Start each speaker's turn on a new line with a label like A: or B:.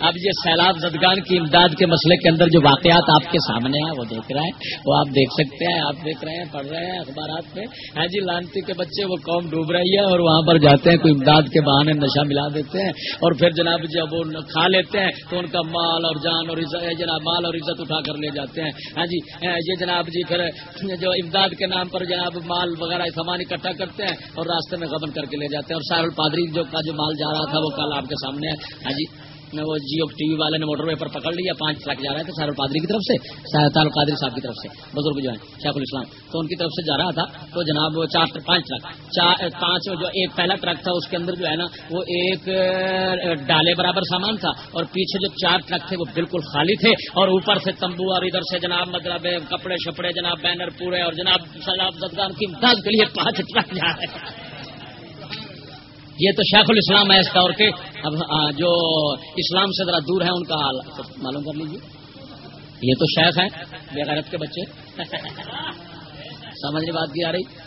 A: اب یہ سیلاب زدگان کی امداد کے مسئلے کے اندر جو واقعات آپ کے سامنے ہیں، وہ دیکھ رہے ہیں۔ وہ آپ دیکھ سکتے ہیں، آپ دیکھ رہے ہیں، پڑھ رہے ہیں اخبارات میں۔ ہاں جی لانتی کے بچے، وہ قوم ڈوب رہی ہے اور وہاں پر جاتے ہیں، کوئی امداد کے بہانے نشہ ملا دیتے ہیں۔ اور پھر جناب جی جب وہ کھا لیتے ہیں تو ان کا مال اور جان اور جناب مال اور عزت اٹھا کر لے جاتے ہیں۔ ہاں جی ہاں، یہ جناب جی پھر جو امداد کے نام پر جناب مال وغیرہ سامان اکٹھا کرتے ہیں اور راستے میں غبن کر کے لے جاتے ہیں۔ اور سارل پادری جو کا جو مال جا رہا تھا، وہ کل آپ کے سامنے ہے۔ ہاں جی۔ وہ جیو ٹی وی والے نے موٹر وے پر پکڑ لیا پانچ ٹرک جا رہے تھے سارل پادری کی طرف سے قادری صاحب کی طرف سے، بزرگ جو ہیں، شیخ الاسلام۔ تو ان کی طرف سے جا رہا تھا، تو جناب وہ چار پانچ ٹرک۔ پانچ جو ایک پہلا ٹرک تھا، اس کے اندر جو ہے نا، وہ ایک ڈالے برابر سامان تھا۔ اور پیچھے جو چار ٹرک تھے، وہ بالکل خالی تھے۔ اور اوپر سے تمبو اور ادھر سے جناب مطلب کپڑے شپڑے، جناب بینر پورے اور جناب سلاب زدگان کی امداد کے لیے پانچ ٹرک جا رہے ہیں یہ تو شیخ الاسلام ہے اس طور کے۔ اب ہاں، جو اسلام سے ذرا دور ہے، ان کا حال معلوم کر لیجیے یہ تو شیخ ہے بے غیرت کے بچے۔ سمجھنے بات کی آ رہی۔